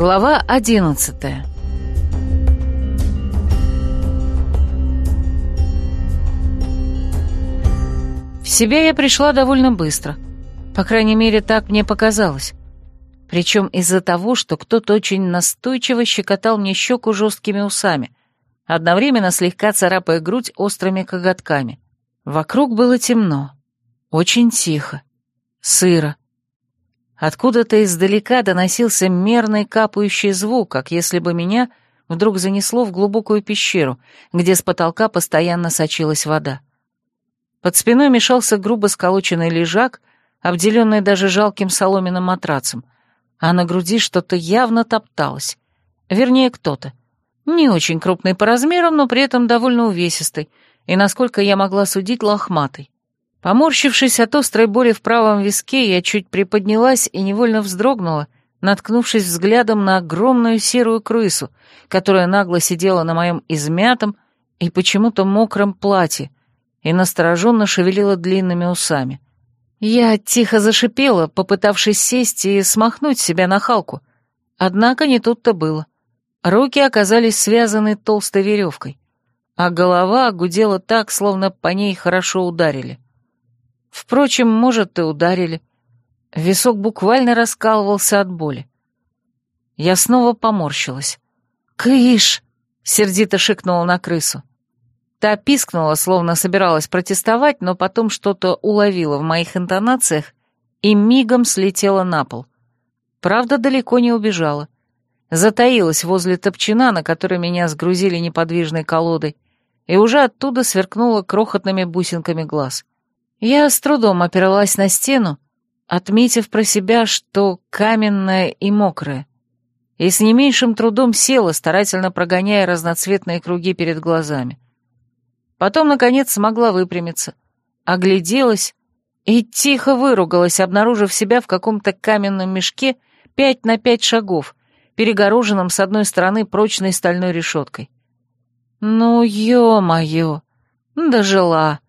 Глава одиннадцатая В себя я пришла довольно быстро. По крайней мере, так мне показалось. Причем из-за того, что кто-то очень настойчиво щекотал мне щеку жесткими усами, одновременно слегка царапая грудь острыми коготками. Вокруг было темно, очень тихо, сыро. Откуда-то издалека доносился мерный капающий звук, как если бы меня вдруг занесло в глубокую пещеру, где с потолка постоянно сочилась вода. Под спиной мешался грубо сколоченный лежак, обделенный даже жалким соломенным матрацем, а на груди что-то явно топталось. Вернее, кто-то. Не очень крупный по размерам, но при этом довольно увесистый, и, насколько я могла судить, лохматый. Поморщившись от острой боли в правом виске, я чуть приподнялась и невольно вздрогнула, наткнувшись взглядом на огромную серую крысу, которая нагло сидела на моем измятом и почему-то мокром платье и настороженно шевелила длинными усами. Я тихо зашипела, попытавшись сесть и смахнуть себя на халку. Однако не тут-то было. Руки оказались связаны толстой веревкой, а голова гудела так, словно по ней хорошо ударили. Впрочем, может, и ударили. Висок буквально раскалывался от боли. Я снова поморщилась. «Кыш!» — сердито шикнула на крысу. Та пискнула, словно собиралась протестовать, но потом что-то уловила в моих интонациях и мигом слетела на пол. Правда, далеко не убежала. Затаилась возле топчина, на который меня сгрузили неподвижной колодой, и уже оттуда сверкнула крохотными бусинками глаз. Я с трудом опиралась на стену, отметив про себя, что каменная и мокрая, и с не меньшим трудом села, старательно прогоняя разноцветные круги перед глазами. Потом, наконец, смогла выпрямиться, огляделась и тихо выругалась, обнаружив себя в каком-то каменном мешке пять на пять шагов, перегороженном с одной стороны прочной стальной решеткой. «Ну, ё-моё! Дожила!»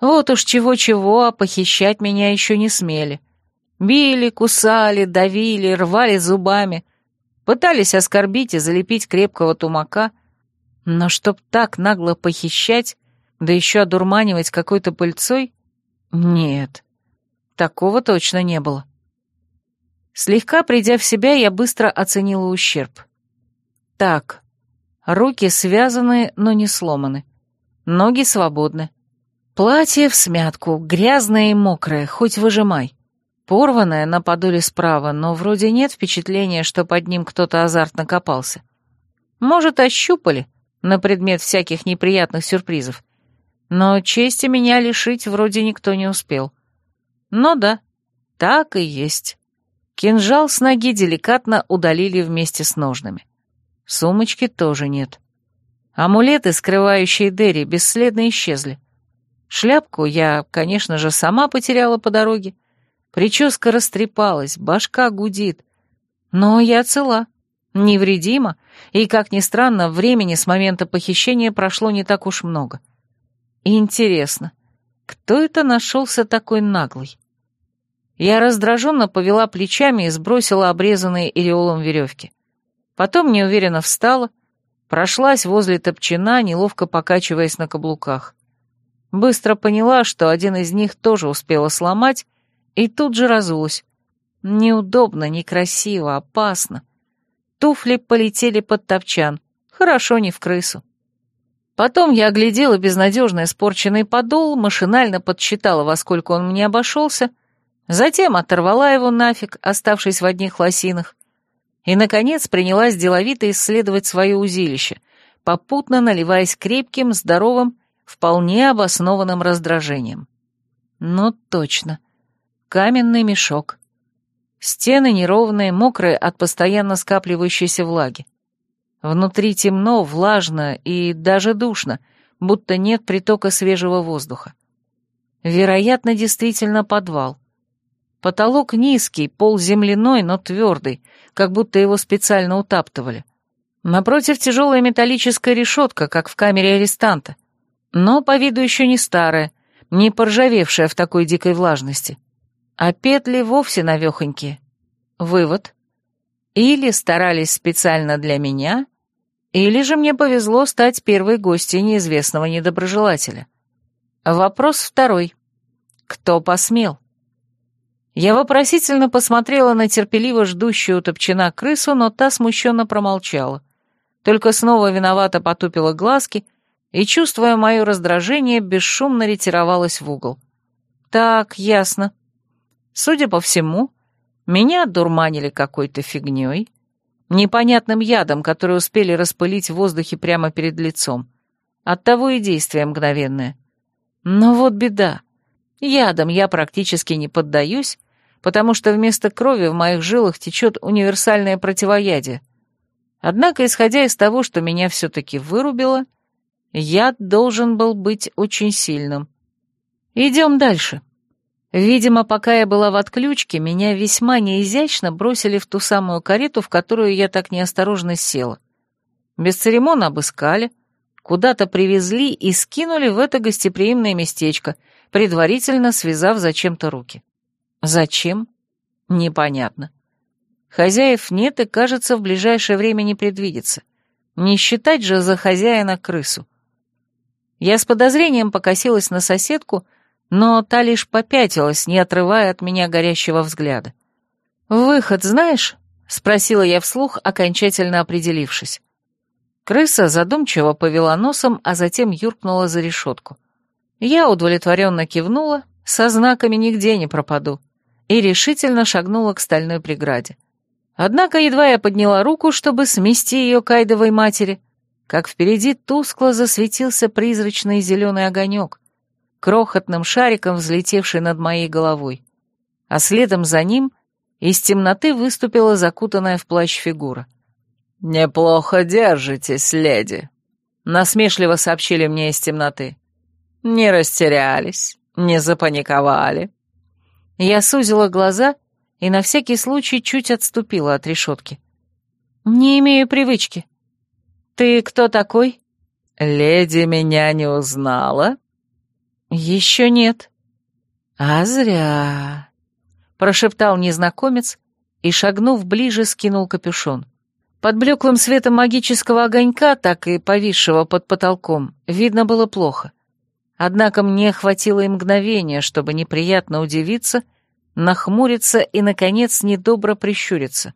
Вот уж чего-чего, а похищать меня еще не смели. Били, кусали, давили, рвали зубами, пытались оскорбить и залепить крепкого тумака, но чтоб так нагло похищать, да еще одурманивать какой-то пыльцой, нет, такого точно не было. Слегка придя в себя, я быстро оценила ущерб. Так, руки связаны, но не сломаны, ноги свободны. Платье в смятку, грязное и мокрое, хоть выжимай. Порванное на подоле справа, но вроде нет впечатления, что под ним кто-то азартно копался. Может, ощупали на предмет всяких неприятных сюрпризов. Но чести меня лишить вроде никто не успел. Но да, так и есть. Кинжал с ноги деликатно удалили вместе с ножными. Сумочки тоже нет. Амулеты, скрывающие Дерри, бесследно исчезли. Шляпку я, конечно же, сама потеряла по дороге. Прическа растрепалась, башка гудит. Но я цела, невредима, и, как ни странно, времени с момента похищения прошло не так уж много. Интересно, кто это нашелся такой наглый? Я раздраженно повела плечами и сбросила обрезанные иреолом веревки. Потом неуверенно встала, прошлась возле топчина, неловко покачиваясь на каблуках. Быстро поняла, что один из них тоже успела сломать, и тут же разулась. Неудобно, некрасиво, опасно. Туфли полетели под топчан, хорошо не в крысу. Потом я оглядела безнадежно испорченный подол, машинально подсчитала, во сколько он мне обошелся, затем оторвала его нафиг, оставшись в одних лосинах, и, наконец, принялась деловито исследовать свое узилище, попутно наливаясь крепким, здоровым вполне обоснованным раздражением. Ну, точно. Каменный мешок. Стены неровные, мокрые от постоянно скапливающейся влаги. Внутри темно, влажно и даже душно, будто нет притока свежего воздуха. Вероятно, действительно подвал. Потолок низкий, пол земляной, но твердый, как будто его специально утаптывали. Напротив тяжелая металлическая решетка, как в камере арестанта — но по виду еще не старая, не поржавевшая в такой дикой влажности. А петли вовсе навехонькие. Вывод. Или старались специально для меня, или же мне повезло стать первой гостьей неизвестного недоброжелателя. Вопрос второй. Кто посмел? Я вопросительно посмотрела на терпеливо ждущую топчина крысу, но та смущенно промолчала. Только снова виновато потупила глазки и, чувствуя мое раздражение, бесшумно ретировалась в угол. Так, ясно. Судя по всему, меня дурманили какой-то фигней, непонятным ядом, который успели распылить в воздухе прямо перед лицом. Оттого и действие мгновенное. Но вот беда. Ядом я практически не поддаюсь, потому что вместо крови в моих жилах течет универсальное противоядие. Однако, исходя из того, что меня все-таки вырубило, яд должен был быть очень сильным. Идем дальше. Видимо, пока я была в отключке, меня весьма неизящно бросили в ту самую карету, в которую я так неосторожно села. Без церемон обыскали, куда-то привезли и скинули в это гостеприимное местечко, предварительно связав зачем-то руки. Зачем? Непонятно. Хозяев нет и, кажется, в ближайшее время не предвидится. Не считать же за хозяина крысу. Я с подозрением покосилась на соседку, но та лишь попятилась, не отрывая от меня горящего взгляда. «Выход знаешь?» — спросила я вслух, окончательно определившись. Крыса задумчиво повела носом, а затем юркнула за решетку. Я удовлетворенно кивнула, со знаками нигде не пропаду, и решительно шагнула к стальной преграде. Однако едва я подняла руку, чтобы смести ее к Айдовой матери, как впереди тускло засветился призрачный зеленый огонек, крохотным шариком взлетевший над моей головой, а следом за ним из темноты выступила закутанная в плащ фигура — «Неплохо держитесь, леди», — насмешливо сообщили мне из темноты. «Не растерялись, не запаниковали». Я сузила глаза и на всякий случай чуть отступила от решетки. «Не имею привычки. Ты кто такой?» «Леди меня не узнала?» «Еще нет». «А зря», — прошептал незнакомец и, шагнув ближе, скинул капюшон. Под блеклым светом магического огонька, так и повисшего под потолком, видно было плохо. Однако мне хватило и мгновения, чтобы неприятно удивиться, нахмуриться и, наконец, недобро прищуриться.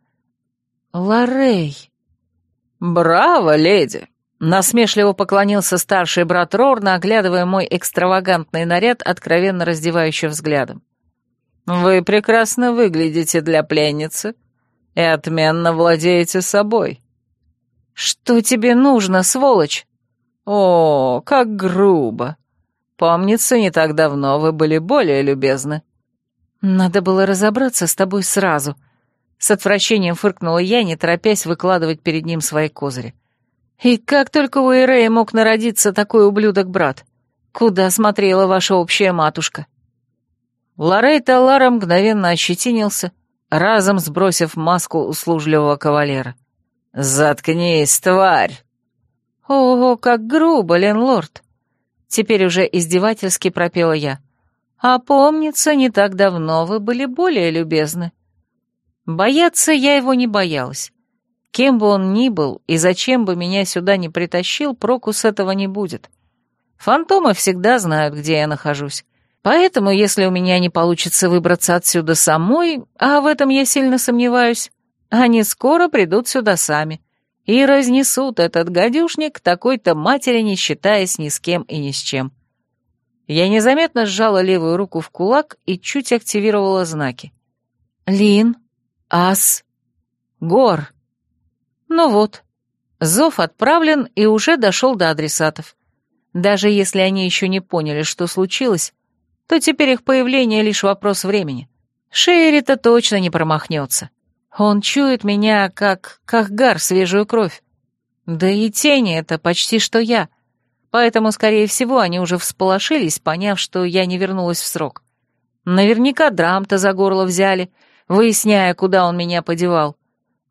«Лоррей!» «Браво, леди!» — насмешливо поклонился старший брат Рорна, оглядывая мой экстравагантный наряд, откровенно раздевающий взглядом. «Вы прекрасно выглядите для пленницы, и отменно владеете собой». «Что тебе нужно, сволочь?» «О, как грубо! Помнится, не так давно вы были более любезны». «Надо было разобраться с тобой сразу», — с отвращением фыркнула я, не торопясь выкладывать перед ним свои козыри. «И как только у Ирея мог народиться такой ублюдок-брат? Куда смотрела ваша общая матушка?» Лорей Талара мгновенно ощетинился — разом сбросив маску услужливого кавалера. «Заткнись, тварь!» «Ого, как грубо, ленлорд!» Теперь уже издевательски пропела я. «А помнится, не так давно вы были более любезны». Бояться я его не боялась. Кем бы он ни был и зачем бы меня сюда не притащил, проку с этого не будет. Фантомы всегда знают, где я нахожусь. Поэтому, если у меня не получится выбраться отсюда самой, а в этом я сильно сомневаюсь, они скоро придут сюда сами и разнесут этот гадюшник такой-то матери, не считаясь ни с кем и ни с чем. Я незаметно сжала левую руку в кулак и чуть активировала знаки. «Лин, Ас, Гор». Ну вот, зов отправлен и уже дошел до адресатов. Даже если они еще не поняли, что случилось, то теперь их появление лишь вопрос времени. Шерри-то точно не промахнется. Он чует меня, как как гар свежую кровь. Да и тени — это почти что я. Поэтому, скорее всего, они уже всполошились, поняв, что я не вернулась в срок. Наверняка драм-то за горло взяли, выясняя, куда он меня подевал.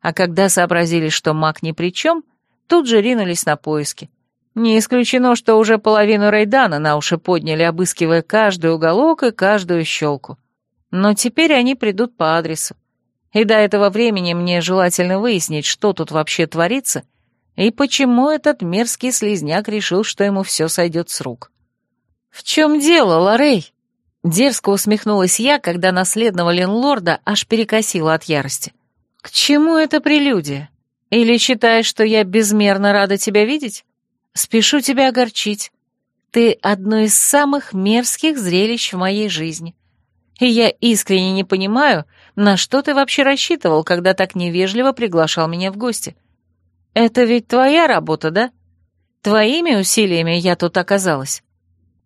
А когда сообразили, что маг ни при чем, тут же ринулись на поиски. Не исключено, что уже половину Рейдана на уши подняли, обыскивая каждый уголок и каждую щелку. Но теперь они придут по адресу. И до этого времени мне желательно выяснить, что тут вообще творится, и почему этот мерзкий слизняк решил, что ему все сойдет с рук. «В чем дело, Лорей?» Дерзко усмехнулась я, когда наследного ленлорда аж перекосила от ярости. «К чему это прелюдия? Или считаешь, что я безмерно рада тебя видеть? Спешу тебя огорчить. Ты одно из самых мерзких зрелищ в моей жизни. И я искренне не понимаю, на что ты вообще рассчитывал, когда так невежливо приглашал меня в гости. Это ведь твоя работа, да? Твоими усилиями я тут оказалась.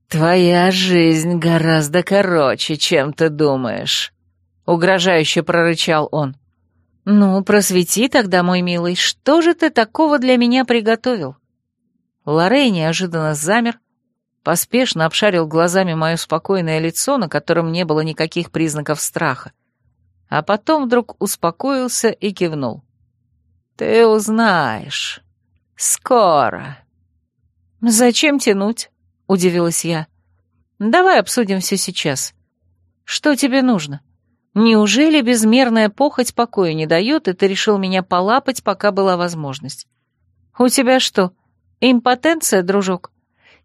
Твоя жизнь гораздо короче, чем ты думаешь, угрожающе прорычал он. Ну, просвети тогда, мой милый, что же ты такого для меня приготовил? Лорей неожиданно замер, поспешно обшарил глазами мое спокойное лицо, на котором не было никаких признаков страха, а потом вдруг успокоился и кивнул. «Ты узнаешь. Скоро». «Зачем тянуть?» — удивилась я. «Давай обсудим все сейчас. Что тебе нужно? Неужели безмерная похоть покоя не дает, и ты решил меня полапать, пока была возможность? У тебя что, импотенция, дружок?»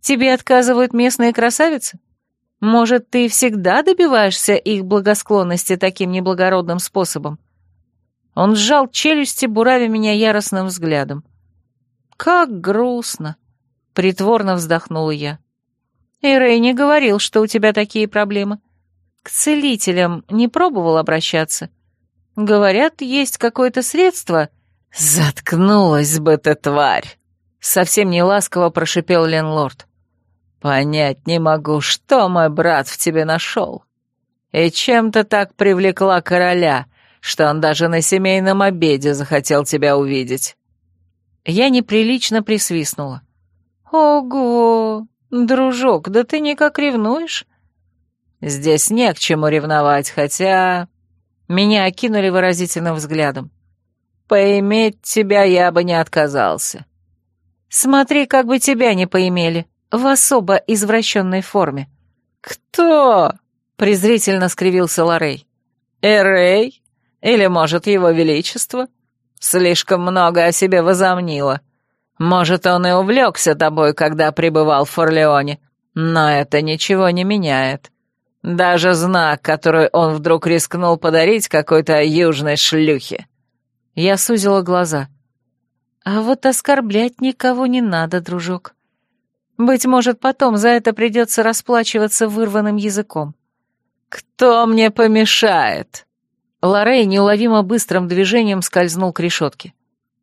Тебе отказывают местные красавицы? Может, ты всегда добиваешься их благосклонности таким неблагородным способом?» Он сжал челюсти, буравя меня яростным взглядом. «Как грустно!» — притворно вздохнула я. «И Рэй не говорил, что у тебя такие проблемы. К целителям не пробовал обращаться. Говорят, есть какое-то средство...» «Заткнулась бы ты, тварь!» — совсем неласково прошипел Ленлорд. Понять не могу, что мой брат в тебе нашел. И чем ты так привлекла короля, что он даже на семейном обеде захотел тебя увидеть?» Я неприлично присвистнула. «Ого, дружок, да ты никак ревнуешь?» «Здесь не к чему ревновать, хотя...» Меня окинули выразительным взглядом. «Поиметь тебя я бы не отказался». «Смотри, как бы тебя не поимели», в особо извращенной форме. «Кто?» — презрительно скривился Лорей. «Эрей? Или, может, его величество? Слишком много о себе возомнило. Может, он и увлекся тобой, когда пребывал в Форлеоне, но это ничего не меняет. Даже знак, который он вдруг рискнул подарить какой-то южной шлюхе». Я сузила глаза. «А вот оскорблять никого не надо, дружок. Быть может, потом за это придется расплачиваться вырванным языком. «Кто мне помешает?» Лорей неуловимо быстрым движением скользнул к решетке.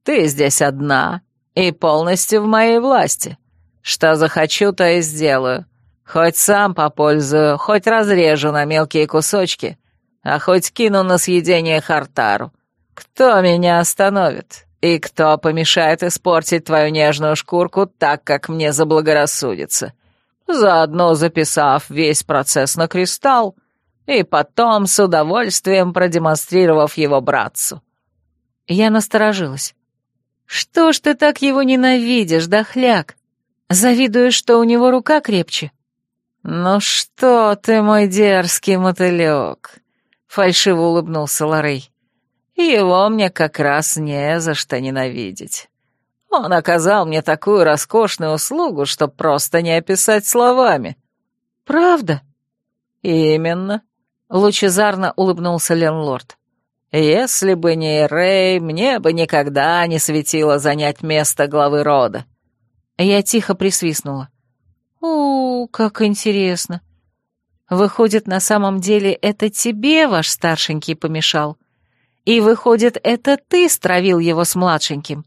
«Ты здесь одна и полностью в моей власти. Что захочу, то и сделаю. Хоть сам попользую, хоть разрежу на мелкие кусочки, а хоть кину на съедение Хартару. Кто меня остановит?» «И кто помешает испортить твою нежную шкурку так, как мне заблагорассудится, заодно записав весь процесс на кристалл и потом с удовольствием продемонстрировав его братцу?» Я насторожилась. «Что ж ты так его ненавидишь, дохляк? Завидуешь, что у него рука крепче?» «Ну что ты, мой дерзкий мотылек!» — фальшиво улыбнулся Лорей. Его мне как раз не за что ненавидеть. Он оказал мне такую роскошную услугу, что просто не описать словами. Правда? Именно. Лучезарно улыбнулся Ленлорд. Если бы не Рэй, мне бы никогда не светило занять место главы рода. Я тихо присвистнула. «У, как интересно. Выходит, на самом деле это тебе ваш старшенький помешал?» И выходит, это ты стравил его с младшеньким.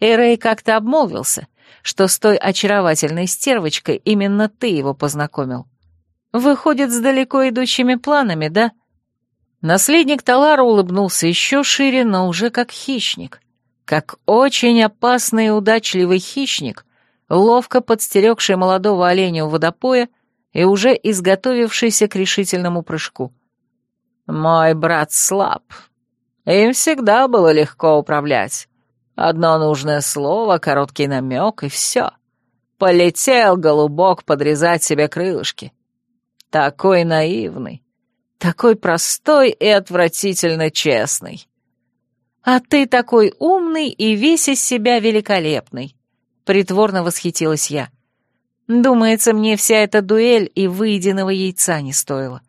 Эрей как-то обмолвился, что с той очаровательной стервочкой именно ты его познакомил. Выходит, с далеко идущими планами, да? Наследник Талара улыбнулся еще шире, но уже как хищник. Как очень опасный и удачливый хищник, ловко подстерегший молодого оленя у водопоя и уже изготовившийся к решительному прыжку. «Мой брат слаб, им всегда было легко управлять. Одно нужное слово, короткий намек, и все. Полетел голубок подрезать себе крылышки. Такой наивный. Такой простой и отвратительно честный. А ты такой умный и весь из себя великолепный. Притворно восхитилась я. Думается, мне вся эта дуэль и выеденного яйца не стоила.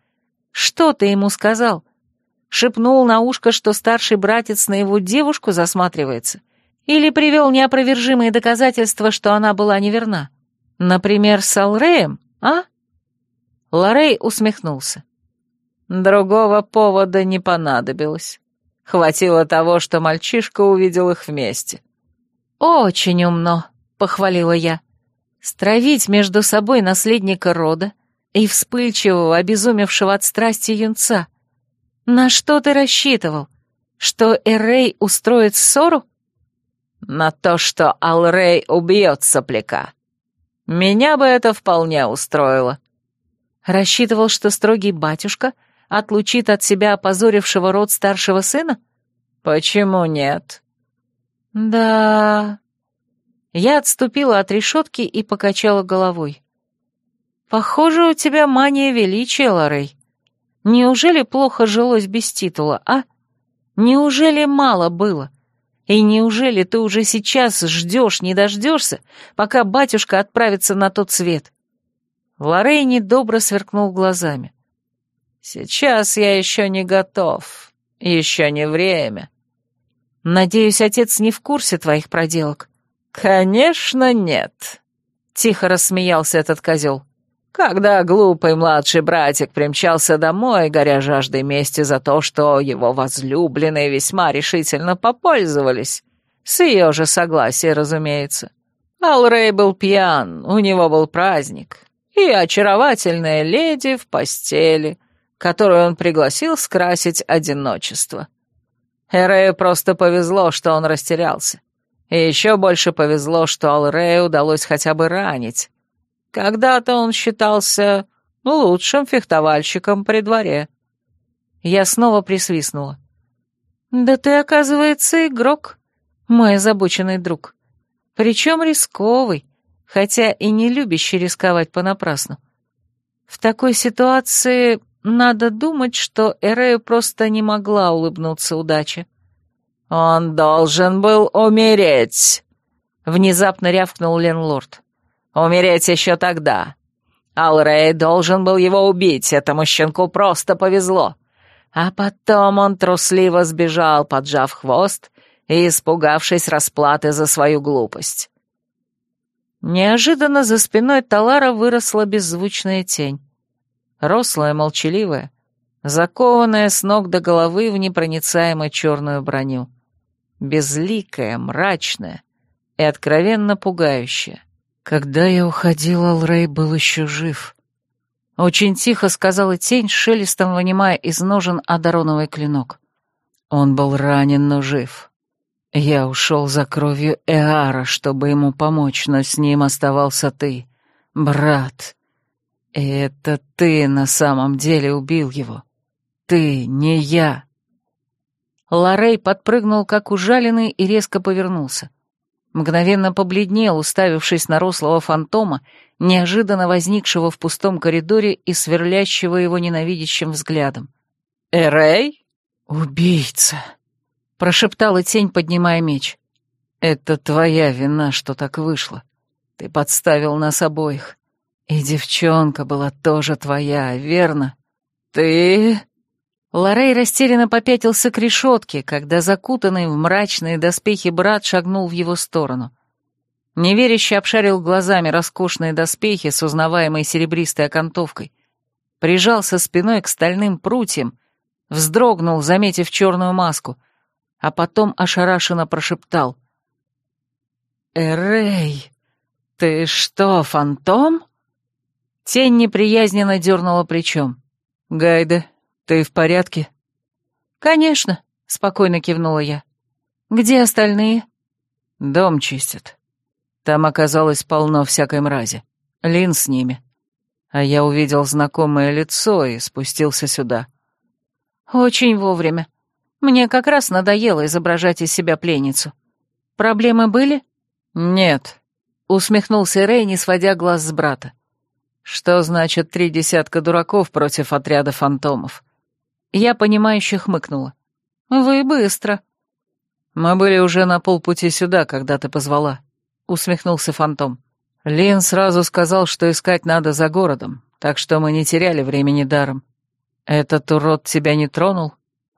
Что ты ему сказал? Шепнул на ушко, что старший братец на его девушку засматривается? Или привел неопровержимые доказательства, что она была неверна? Например, с Алреем, а? Лорей усмехнулся. Другого повода не понадобилось. Хватило того, что мальчишка увидел их вместе. «Очень умно», — похвалила я. «Стравить между собой наследника рода и вспыльчивого, обезумевшего от страсти юнца. На что ты рассчитывал? Что Эрей устроит ссору?» «На то, что Алрей убьет сопляка. Меня бы это вполне устроило». Рассчитывал, что строгий батюшка — отлучит от себя опозорившего род старшего сына? Почему нет? Да... Я отступила от решетки и покачала головой. Похоже, у тебя мания величия, Лорей. Неужели плохо жилось без титула, а? Неужели мало было? И неужели ты уже сейчас ждешь, не дождешься, пока батюшка отправится на тот свет? Лорей недобро сверкнул глазами. Сейчас я еще не готов. Еще не время. Надеюсь, отец не в курсе твоих проделок? Конечно, нет. Тихо рассмеялся этот козел. Когда глупый младший братик примчался домой, горя жаждой мести за то, что его возлюбленные весьма решительно попользовались, с ее же согласия, разумеется. Алрей был пьян, у него был праздник, и очаровательная леди в постели — которую он пригласил скрасить одиночество. Эрею просто повезло, что он растерялся. И еще больше повезло, что Алрею удалось хотя бы ранить. Когда-то он считался лучшим фехтовальщиком при дворе. Я снова присвистнула. «Да ты, оказывается, игрок, мой озабоченный друг. Причем рисковый, хотя и не любящий рисковать понапрасну. В такой ситуации надо думать, что Эрею просто не могла улыбнуться удаче. «Он должен был умереть!» — внезапно рявкнул Ленлорд. «Умереть еще тогда. Алрей должен был его убить, этому щенку просто повезло. А потом он трусливо сбежал, поджав хвост и испугавшись расплаты за свою глупость». Неожиданно за спиной Талара выросла беззвучная тень рослая, молчаливая, закованная с ног до головы в непроницаемую черную броню. Безликая, мрачная и откровенно пугающая. Когда я уходил, Алрей был еще жив. Очень тихо сказала тень, шелестом вынимая из ножен одароновый клинок. Он был ранен, но жив. Я ушел за кровью Эара, чтобы ему помочь, но с ним оставался ты, брат, «Это ты на самом деле убил его. Ты, не я». Лорей подпрыгнул, как ужаленный, и резко повернулся. Мгновенно побледнел, уставившись на рослого фантома, неожиданно возникшего в пустом коридоре и сверлящего его ненавидящим взглядом. «Эрей?» «Убийца!» — прошептала тень, поднимая меч. «Это твоя вина, что так вышло. Ты подставил нас обоих. И девчонка была тоже твоя, верно? Ты...» Лорей растерянно попятился к решетке, когда закутанный в мрачные доспехи брат шагнул в его сторону. Неверяще обшарил глазами роскошные доспехи с узнаваемой серебристой окантовкой, прижался спиной к стальным прутьям, вздрогнул, заметив черную маску, а потом ошарашенно прошептал. «Эрей, ты что, фантом?» Тень неприязненно дернула плечом. «Гайда, ты в порядке?» «Конечно», — спокойно кивнула я. «Где остальные?» «Дом чистят. Там оказалось полно всякой мрази. Лин с ними. А я увидел знакомое лицо и спустился сюда». «Очень вовремя. Мне как раз надоело изображать из себя пленницу. Проблемы были?» «Нет», — усмехнулся Рэй, не сводя глаз с брата. Что значит три десятка дураков против отряда фантомов? Я понимающе хмыкнула. «Вы быстро». «Мы были уже на полпути сюда, когда ты позвала», — усмехнулся фантом. «Лин сразу сказал, что искать надо за городом, так что мы не теряли времени даром. Этот урод тебя не тронул?»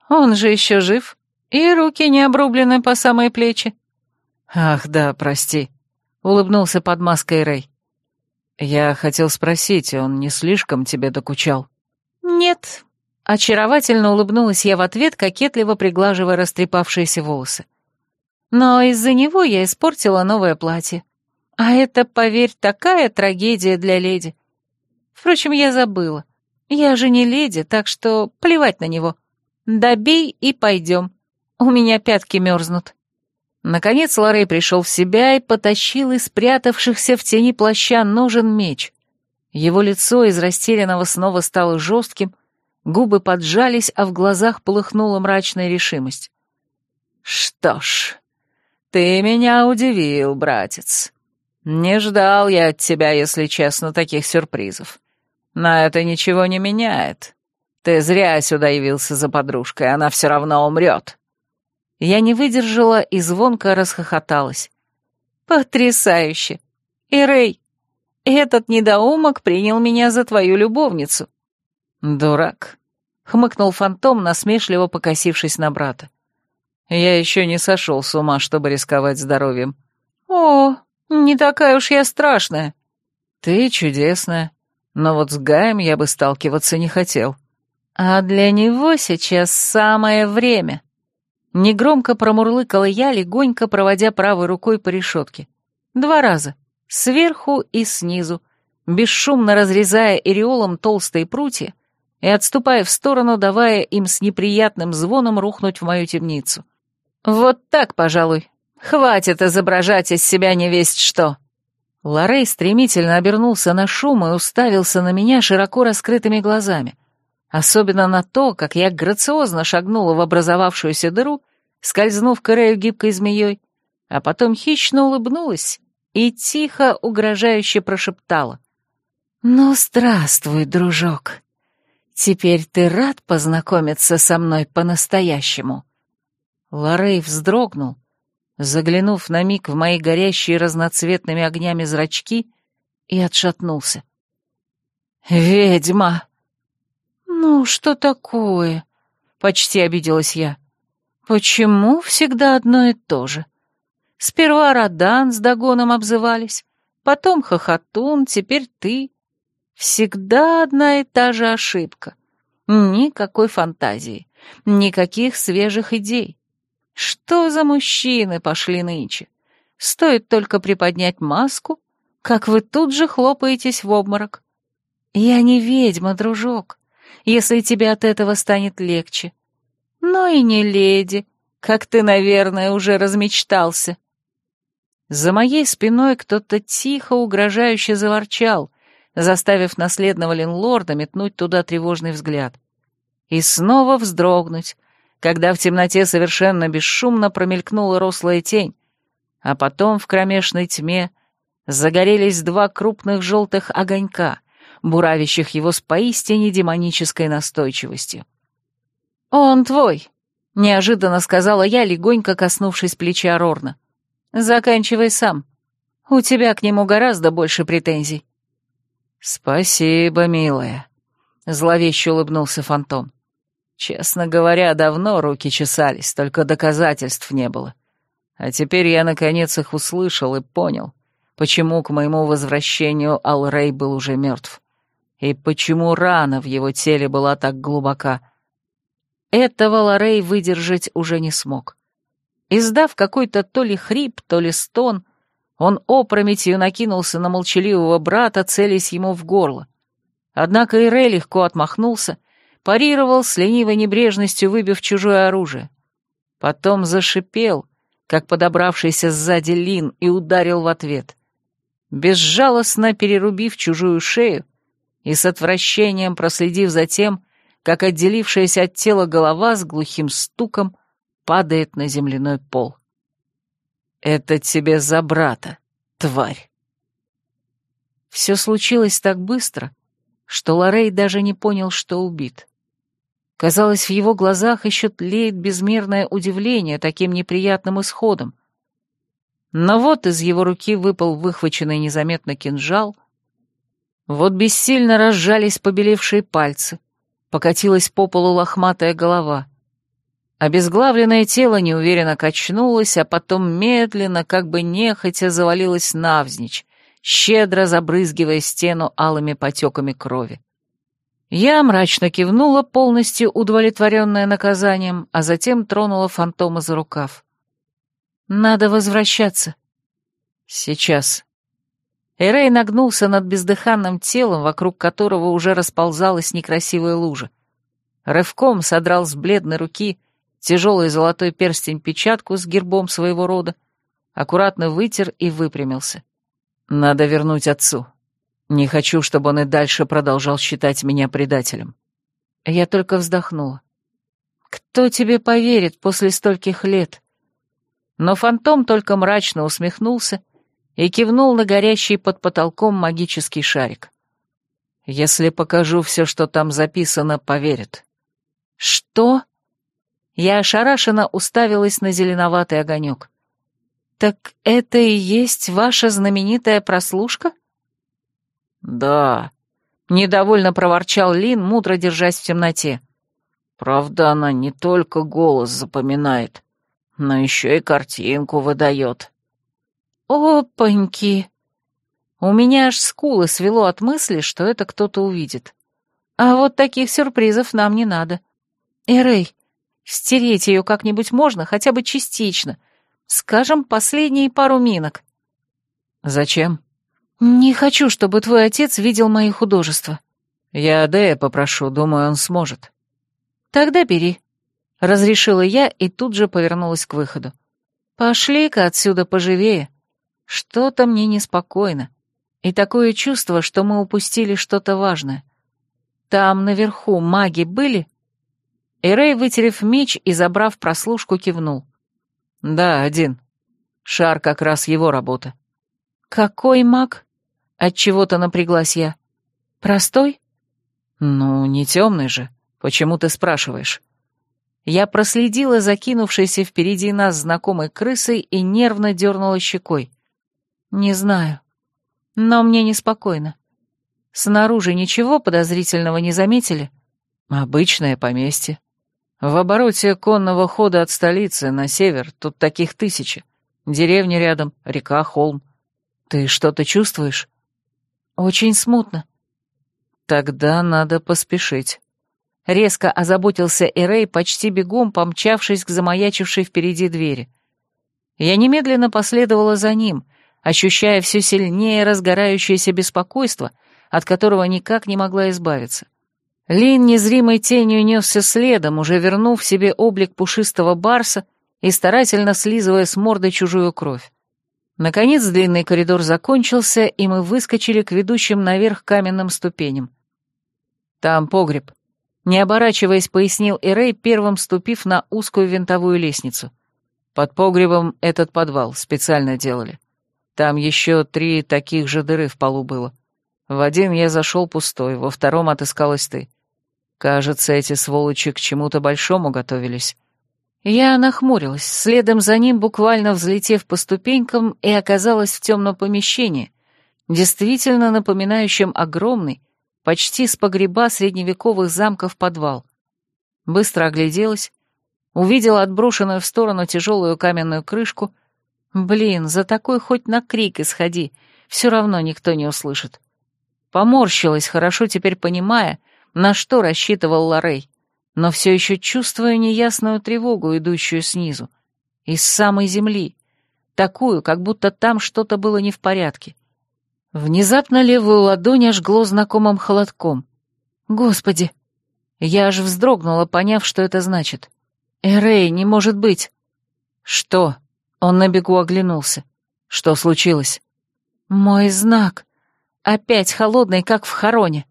«Он же еще жив, и руки не обрублены по самые плечи». «Ах, да, прости», — улыбнулся под маской Рэй. «Я хотел спросить, он не слишком тебе докучал?» «Нет». Очаровательно улыбнулась я в ответ, кокетливо приглаживая растрепавшиеся волосы. Но из-за него я испортила новое платье. А это, поверь, такая трагедия для леди. Впрочем, я забыла. Я же не леди, так что плевать на него. Добей и пойдем. У меня пятки мерзнут. Наконец Лорей пришел в себя и потащил из спрятавшихся в тени плаща ножен меч. Его лицо из растерянного снова стало жестким, губы поджались, а в глазах полыхнула мрачная решимость. «Что ж, ты меня удивил, братец. Не ждал я от тебя, если честно, таких сюрпризов. Но это ничего не меняет. Ты зря сюда явился за подружкой, она все равно умрет». Я не выдержала и звонко расхохоталась. «Потрясающе! И Рэй, этот недоумок принял меня за твою любовницу». «Дурак», — хмыкнул фантом, насмешливо покосившись на брата. «Я еще не сошел с ума, чтобы рисковать здоровьем». «О, не такая уж я страшная». «Ты чудесная, но вот с Гаем я бы сталкиваться не хотел». «А для него сейчас самое время». Негромко промурлыкала я, легонько проводя правой рукой по решетке. Два раза. Сверху и снизу, бесшумно разрезая ореолом толстые прутья и отступая в сторону, давая им с неприятным звоном рухнуть в мою темницу. «Вот так, пожалуй. Хватит изображать из себя невесть что». Лорей стремительно обернулся на шум и уставился на меня широко раскрытыми глазами. Особенно на то, как я грациозно шагнула в образовавшуюся дыру, скользнув к Рэю гибкой змеей, а потом хищно улыбнулась и тихо, угрожающе прошептала. «Ну, здравствуй, дружок. Теперь ты рад познакомиться со мной по-настоящему?» Лорей вздрогнул, заглянув на миг в мои горящие разноцветными огнями зрачки, и отшатнулся. «Ведьма!» «Ну, что такое?» — почти обиделась я. «Почему всегда одно и то же? Сперва Радан с Дагоном обзывались, потом Хохотун, теперь ты. Всегда одна и та же ошибка. Никакой фантазии, никаких свежих идей. Что за мужчины пошли нынче? Стоит только приподнять маску, как вы тут же хлопаетесь в обморок. Я не ведьма, дружок если тебе от этого станет легче. Но и не леди, как ты, наверное, уже размечтался. За моей спиной кто-то тихо, угрожающе заворчал, заставив наследного ленлорда метнуть туда тревожный взгляд. И снова вздрогнуть, когда в темноте совершенно бесшумно промелькнула рослая тень, а потом в кромешной тьме загорелись два крупных желтых огонька — буравящих его с поистине демонической настойчивостью. «Он твой», — неожиданно сказала я, легонько коснувшись плеча Рорна. «Заканчивай сам. У тебя к нему гораздо больше претензий». «Спасибо, милая», — зловеще улыбнулся фантом. «Честно говоря, давно руки чесались, только доказательств не было. А теперь я, наконец, их услышал и понял, почему к моему возвращению Алрей был уже мертв. И почему рана в его теле была так глубока? Этого Лорей выдержать уже не смог. Издав какой-то то ли хрип, то ли стон, он опрометью накинулся на молчаливого брата, целясь ему в горло. Однако Ирей легко отмахнулся, парировал с ленивой небрежностью, выбив чужое оружие. Потом зашипел, как подобравшийся сзади Лин, и ударил в ответ. Безжалостно перерубив чужую шею, и с отвращением проследив за тем, как отделившаяся от тела голова с глухим стуком падает на земляной пол. «Это тебе за брата, тварь!» Все случилось так быстро, что Лорей даже не понял, что убит. Казалось, в его глазах еще тлеет безмерное удивление таким неприятным исходом. Но вот из его руки выпал выхваченный незаметно кинжал, вот бессильно разжались побелевшие пальцы, покатилась по полу лохматая голова. Обезглавленное тело неуверенно качнулось, а потом медленно, как бы нехотя, завалилось навзничь, щедро забрызгивая стену алыми потеками крови. Я мрачно кивнула, полностью удовлетворенная наказанием, а затем тронула фантома за рукав. «Надо возвращаться». «Сейчас». Эрей нагнулся над бездыханным телом, вокруг которого уже расползалась некрасивая лужа. Рывком содрал с бледной руки тяжелый золотой перстень-печатку с гербом своего рода, аккуратно вытер и выпрямился. «Надо вернуть отцу. Не хочу, чтобы он и дальше продолжал считать меня предателем». Я только вздохнула. «Кто тебе поверит после стольких лет?» Но фантом только мрачно усмехнулся и кивнул на горящий под потолком магический шарик. «Если покажу все, что там записано, поверят». «Что?» Я ошарашенно уставилась на зеленоватый огонек. «Так это и есть ваша знаменитая прослушка?» «Да», — недовольно проворчал Лин, мудро держась в темноте. «Правда, она не только голос запоминает, но еще и картинку выдает». «Опаньки!» У меня аж скулы свело от мысли, что это кто-то увидит. А вот таких сюрпризов нам не надо. Эрей, Стереть ее как-нибудь можно, хотя бы частично. Скажем, последние пару минок. Зачем? Не хочу, чтобы твой отец видел мои художества. Я Адея попрошу, думаю, он сможет. Тогда бери. Разрешила я и тут же повернулась к выходу. Пошли-ка отсюда поживее. Что-то мне неспокойно. И такое чувство, что мы упустили что-то важное. Там наверху маги были? Эрей, вытерев меч и забрав прослушку, кивнул. «Да, один. Шар как раз его работа». «Какой маг?» Отчего-то напряглась я. «Простой?» «Ну, не темный же. Почему ты спрашиваешь?» Я проследила закинувшейся впереди нас знакомой крысой и нервно дернула щекой. «Не знаю. Но мне неспокойно. Снаружи ничего подозрительного не заметили?» «Обычное поместье. В обороте конного хода от столицы на север тут таких тысячи. Деревня рядом, река, холм. Ты что-то чувствуешь? Очень смутно. Тогда надо поспешить. Резко озаботился Эрей, почти бегом помчавшись к замаячившей впереди двери. Я немедленно последовала за ним, ощущая все сильнее разгорающееся беспокойство, от которого никак не могла избавиться. — Лин незримой тенью несся следом, уже вернув себе облик пушистого барса и старательно слизывая с морды чужую кровь. Наконец длинный коридор закончился, и мы выскочили к ведущим наверх каменным ступеням. «Там погреб», — не оборачиваясь, пояснил Эрей, первым ступив на узкую винтовую лестницу. «Под погребом этот подвал специально делали. Там еще три таких же дыры в полу было. В один я зашел пустой, во втором отыскалась ты. Кажется, эти сволочи к чему-то большому готовились. Я нахмурилась, следом за ним буквально взлетев по ступенькам и оказалась в темном помещении, действительно напоминающем огромный, почти с погреба средневековых замков подвал. Быстро огляделась, увидела отброшенную в сторону тяжелую каменную крышку. Блин, за такой хоть на крик исходи, все равно никто не услышит. Поморщилась, хорошо теперь понимая, на что рассчитывал Лорей, но все еще чувствую неясную тревогу, идущую снизу, из самой земли, такую, как будто там что-то было не в порядке. Внезапно левую ладонь ожгло знакомым холодком. «Господи!» Я аж вздрогнула, поняв, что это значит. «Эрей, не может быть!» «Что?» Он на бегу оглянулся. «Что случилось?» «Мой знак. Опять холодный, как в хороне.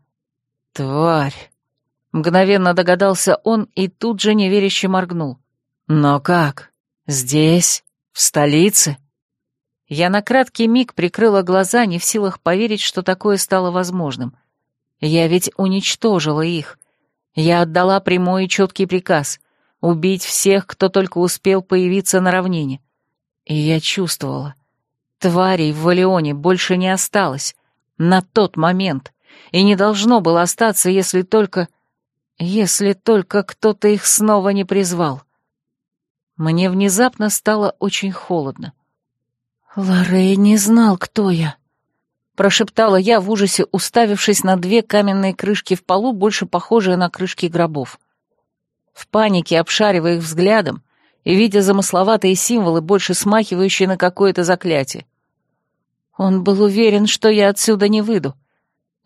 «Тварь!» — мгновенно догадался он и тут же неверяще моргнул. «Но как? Здесь? В столице?» Я на краткий миг прикрыла глаза, не в силах поверить, что такое стало возможным. Я ведь уничтожила их. Я отдала прямой и четкий приказ — убить всех, кто только успел появиться на равнине. И я чувствовала, тварей в Валионе больше не осталось. На тот момент. И не должно было остаться, если только... Если только кто-то их снова не призвал. Мне внезапно стало очень холодно. «Лоррей не знал, кто я», — прошептала я в ужасе, уставившись на две каменные крышки в полу, больше похожие на крышки гробов. В панике, обшаривая их взглядом и видя замысловатые символы, больше смахивающие на какое-то заклятие. Он был уверен, что я отсюда не выйду.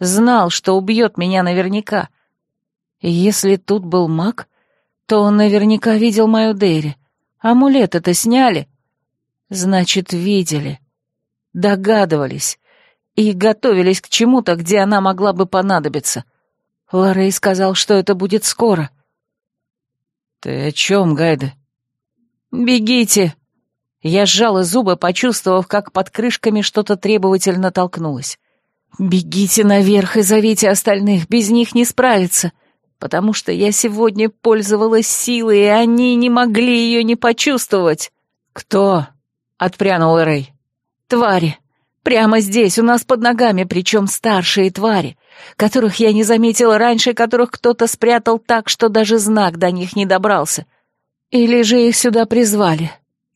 Знал, что убьет меня наверняка. Если тут был маг, то он наверняка видел мою Дейри. Амулет это сняли. Значит, видели. Догадывались. И готовились к чему-то, где она могла бы понадобиться. Лорей сказал, что это будет скоро. «Ты о чем, Гайда?» «Бегите!» Я сжала зубы, почувствовав, как под крышками что-то требовательно толкнулось. «Бегите наверх и зовите остальных, без них не справиться потому что я сегодня пользовалась силой, и они не могли ее не почувствовать». «Кто?» — отпрянул Рэй. «Твари. Прямо здесь, у нас под ногами, причем старшие твари, которых я не заметила раньше, которых кто-то спрятал так, что даже знак до них не добрался. Или же их сюда призвали.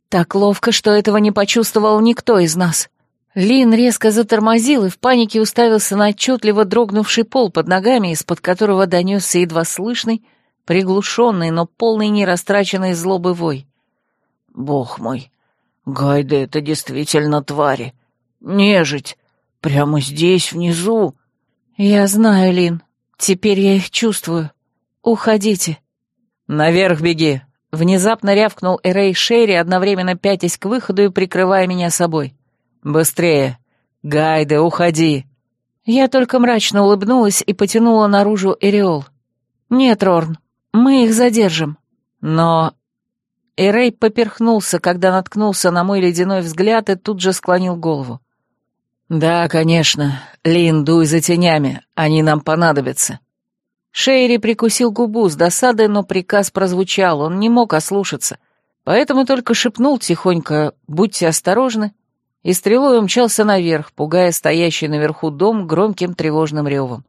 Так ловко, что этого не почувствовал никто из нас». Лин резко затормозил и в панике уставился на отчетливо дрогнувший пол под ногами, из-под которого донесся едва слышный, приглушенный, но полный нерастраченной злобы вой. «Бог мой! Гайда, это действительно твари! Нежить! Прямо здесь, внизу!» «Я знаю, Лин. Теперь я их чувствую. Уходите». «Наверх беги!» Внезапно рявкнул Эрей Шерри, одновременно пятясь к выходу и прикрывая меня собой. «Быстрее! Гайде, уходи!» Я только мрачно улыбнулась и потянула наружу Эриол. «Нет, Рорн, мы их задержим». «Но...» Эрей поперхнулся, когда наткнулся на мой ледяной взгляд и тут же склонил голову. «Да, конечно. Лин, дуй за тенями, они нам понадобятся». Шейри прикусил губу с досадой, но приказ прозвучал, он не мог ослушаться, поэтому только шепнул тихонько «Будьте осторожны», и стрелой умчался наверх, пугая стоящий наверху дом громким тревожным ревом.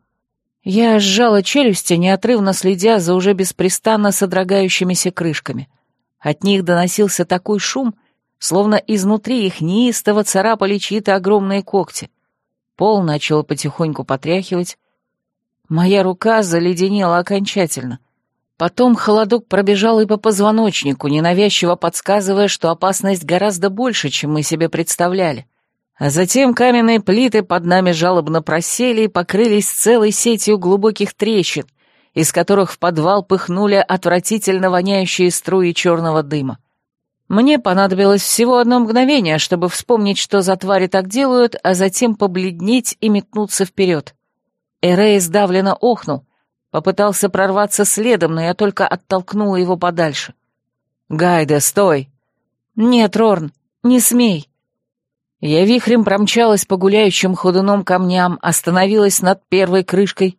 Я сжала челюсти, неотрывно следя за уже беспрестанно содрогающимися крышками. От них доносился такой шум, словно изнутри их неистово царапали чьи-то огромные когти. Пол начал потихоньку потряхивать. Моя рука заледенела окончательно. Потом холодок пробежал и по позвоночнику, ненавязчиво подсказывая, что опасность гораздо больше, чем мы себе представляли. А затем каменные плиты под нами жалобно просели и покрылись целой сетью глубоких трещин, из которых в подвал пыхнули отвратительно воняющие струи черного дыма. Мне понадобилось всего одно мгновение, чтобы вспомнить, что за твари так делают, а затем побледнеть и метнуться вперед. Эрей сдавленно охнул, Попытался прорваться следом, но я только оттолкнула его подальше. «Гайда, стой!» «Нет, Рорн, не смей!» Я вихрем промчалась по гуляющим ходуном камням, остановилась над первой крышкой,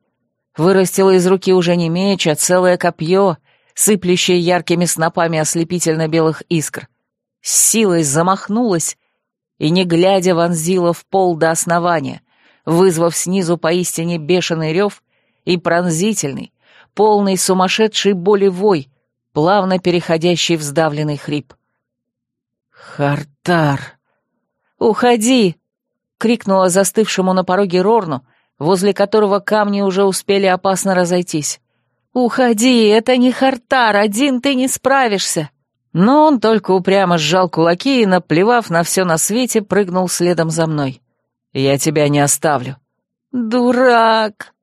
вырастила из руки уже не меч, а целое копье, сыплющее яркими снопами ослепительно-белых искр. С силой замахнулась и, не глядя, вонзила в пол до основания, вызвав снизу поистине бешеный рев и пронзительный, полный сумасшедшей боли вой, плавно переходящий в сдавленный хрип. «Хартар! Уходи!» — крикнула застывшему на пороге Рорну, возле которого камни уже успели опасно разойтись. «Уходи, это не Хартар, один ты не справишься!» Но он только упрямо сжал кулаки и, наплевав на все на свете, прыгнул следом за мной. «Я тебя не оставлю». «Дурак!»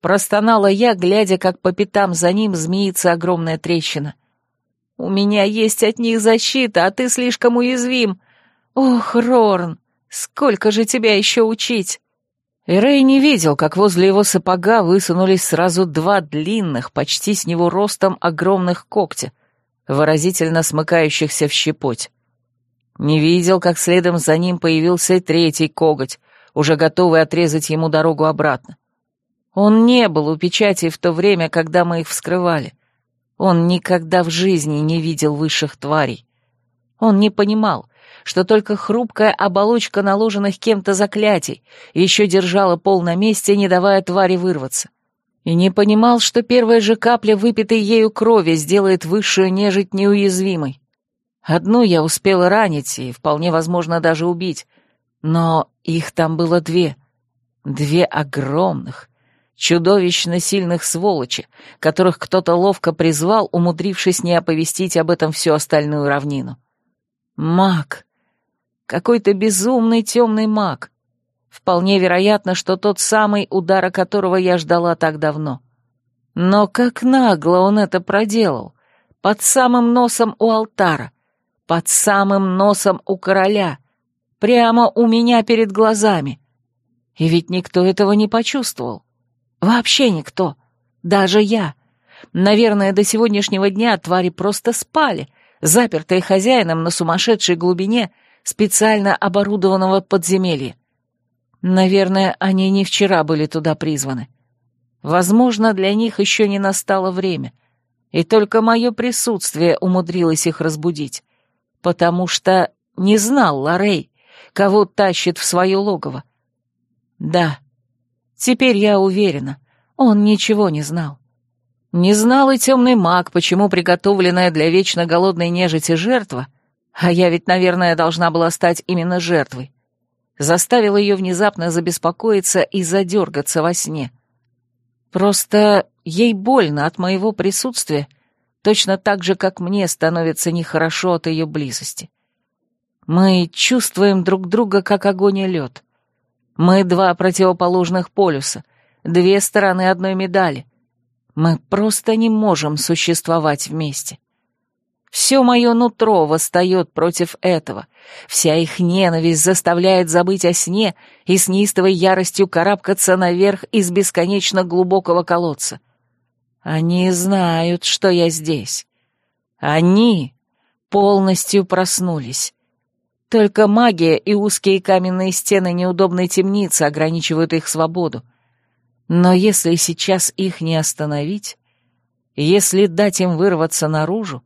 Простонала я, глядя, как по пятам за ним змеится огромная трещина. «У меня есть от них защита, а ты слишком уязвим. Ох, Рорн, сколько же тебя еще учить?» И Рэй не видел, как возле его сапога высунулись сразу два длинных, почти с него ростом огромных когтя, выразительно смыкающихся в щепоть. Не видел, как следом за ним появился третий коготь, уже готовый отрезать ему дорогу обратно. Он не был у печати в то время, когда мы их вскрывали. Он никогда в жизни не видел высших тварей. Он не понимал, что только хрупкая оболочка наложенных кем-то заклятий еще держала пол на месте, не давая твари вырваться. И не понимал, что первая же капля выпитой ею крови сделает высшую нежить неуязвимой. Одну я успела ранить и, вполне возможно, даже убить, но их там было две. Две огромных, чудовищно сильных сволочи, которых кто-то ловко призвал, умудрившись не оповестить об этом всю остальную равнину. Маг. Какой-то безумный темный маг. Вполне вероятно, что тот самый, удара которого я ждала так давно. Но как нагло он это проделал. Под самым носом у алтара. Под самым носом у короля. Прямо у меня перед глазами. И ведь никто этого не почувствовал. Вообще никто. Даже я. Наверное, до сегодняшнего дня твари просто спали, запертые хозяином на сумасшедшей глубине специально оборудованного подземелья. Наверное, они не вчера были туда призваны. Возможно, для них еще не настало время, и только мое присутствие умудрилось их разбудить, потому что не знал Лорей, кого тащит в свое логово. Да, теперь я уверена, он ничего не знал. Не знал и темный маг, почему приготовленная для вечно голодной нежити жертва, а я ведь, наверное, должна была стать именно жертвой, заставила ее внезапно забеспокоиться и задергаться во сне. Просто ей больно от моего присутствия, точно так же, как мне становится нехорошо от ее близости. Мы чувствуем друг друга, как огонь и лед. Мы два противоположных полюса, две стороны одной медали. Мы просто не можем существовать вместе. Все мое нутро восстает против этого. Вся их ненависть заставляет забыть о сне и с неистовой яростью карабкаться наверх из бесконечно глубокого колодца. Они знают, что я здесь. Они полностью проснулись. Только магия и узкие каменные стены неудобной темницы ограничивают их свободу. Но если сейчас их не остановить, если дать им вырваться наружу,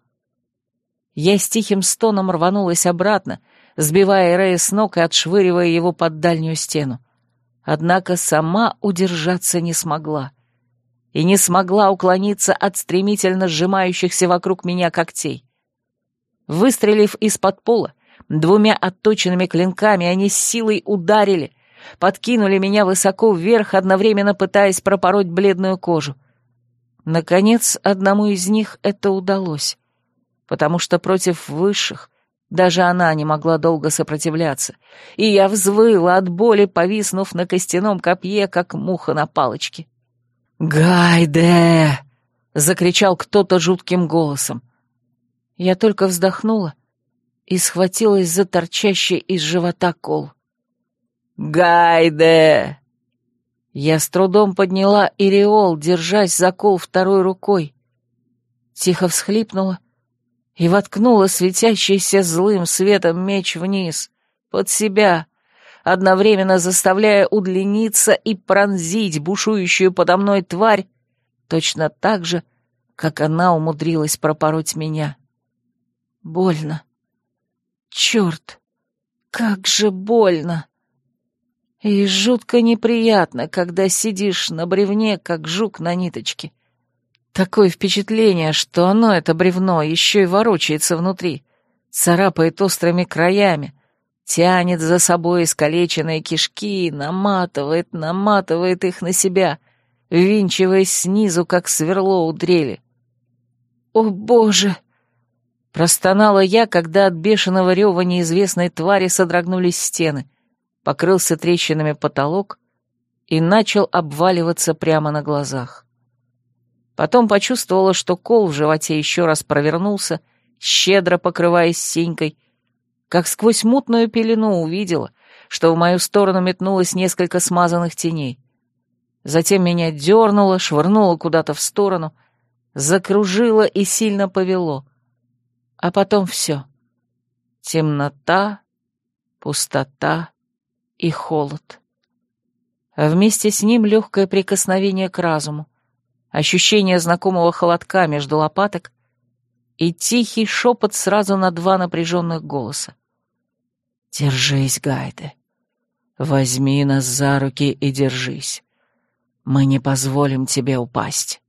я с тихим стоном рванулась обратно, сбивая Рея с ног и отшвыривая его под дальнюю стену. Однако сама удержаться не смогла. И не смогла уклониться от стремительно сжимающихся вокруг меня когтей. Выстрелив из-под пола, Двумя отточенными клинками они с силой ударили, подкинули меня высоко вверх, одновременно пытаясь пропороть бледную кожу. Наконец, одному из них это удалось, потому что против высших даже она не могла долго сопротивляться, и я взвыла от боли, повиснув на костяном копье, как муха на палочке. «Гайде!» — закричал кто-то жутким голосом. Я только вздохнула и схватилась за торчащий из живота кол. «Гайде!» Я с трудом подняла иреол, держась за кол второй рукой. Тихо всхлипнула и воткнула светящийся злым светом меч вниз, под себя, одновременно заставляя удлиниться и пронзить бушующую подо мной тварь точно так же, как она умудрилась пропороть меня. Больно. Черт, как же больно! И жутко неприятно, когда сидишь на бревне, как жук на ниточке. Такое впечатление, что оно, это бревно, еще и ворочается внутри, царапает острыми краями, тянет за собой искалеченные кишки, наматывает, наматывает их на себя, ввинчиваясь снизу, как сверло у дрели. «О, Боже!» Простонала я, когда от бешеного рева неизвестной твари содрогнулись стены, покрылся трещинами потолок и начал обваливаться прямо на глазах. Потом почувствовала, что кол в животе еще раз провернулся, щедро покрываясь синькой, как сквозь мутную пелену увидела, что в мою сторону метнулось несколько смазанных теней. Затем меня дернуло, швырнуло куда-то в сторону, закружило и сильно повело — а потом все. Темнота, пустота и холод. а вместе с ним легкое прикосновение к разуму, ощущение знакомого холодка между лопаток и тихий шепот сразу на два напряженных голоса. «Держись, Гайде. Возьми нас за руки и держись. Мы не позволим тебе упасть».